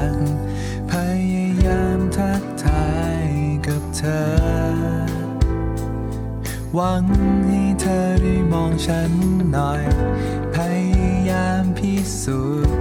ัง พยายามทักทายกับเธอ หวังให้เธอได้มองฉันหน่อย พยายามพิสูจน์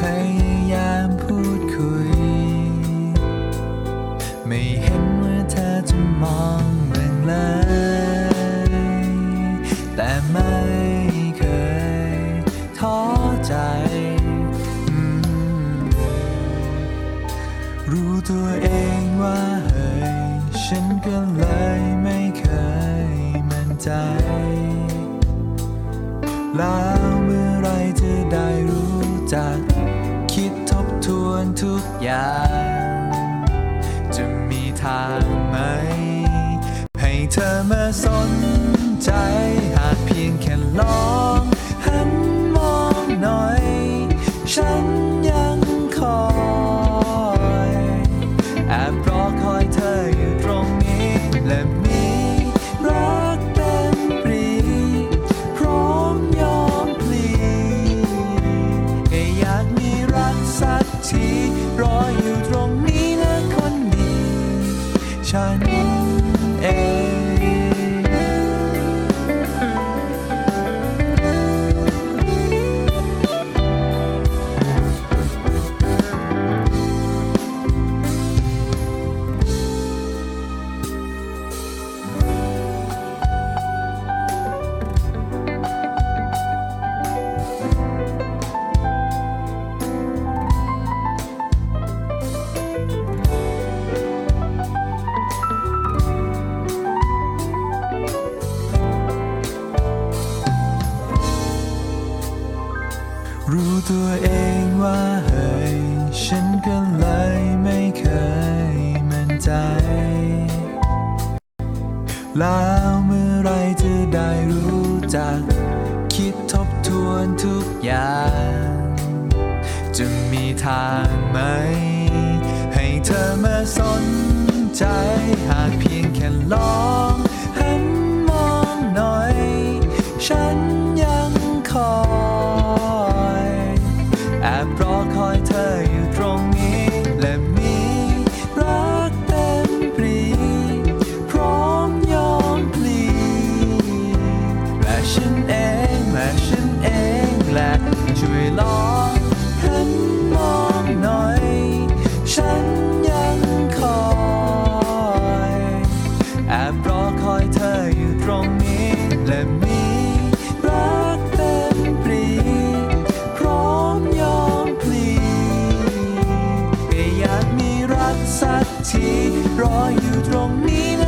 พยายามพูดคุย ไม่เห็นว่าเธอจะมองเบื้องเลยแต่ไม่ รู้ตัวเองว่าเฮ้ยฉันก็เลยไม่เคยมั่นใจ แล้วเมื่อไรจะได้รู้จัก คิดทบทวนทุกอย่าง จะมีทางไหม ให้เธอมาสน รออยู่ตรงนี้นะคนดีฉัน รู้ตัวเองว่าเฮ้ยฉันก็เลยไม่เคยมั่นใจ แล้วเมื่อไรจะได้รู้จัก คิดทบทวนทุกอย่าง จะมีทางไหม ฉันเองและฉันเองแหละช่วยลองหันมองหน่อย ฉันยังคอยแอบรอคอยเธออยู่ตรงนี้และมีรักเต็มปรีพร้อมยอมพลีแค่อยากมีรักสักทีรออยู่ตรงนี้นะ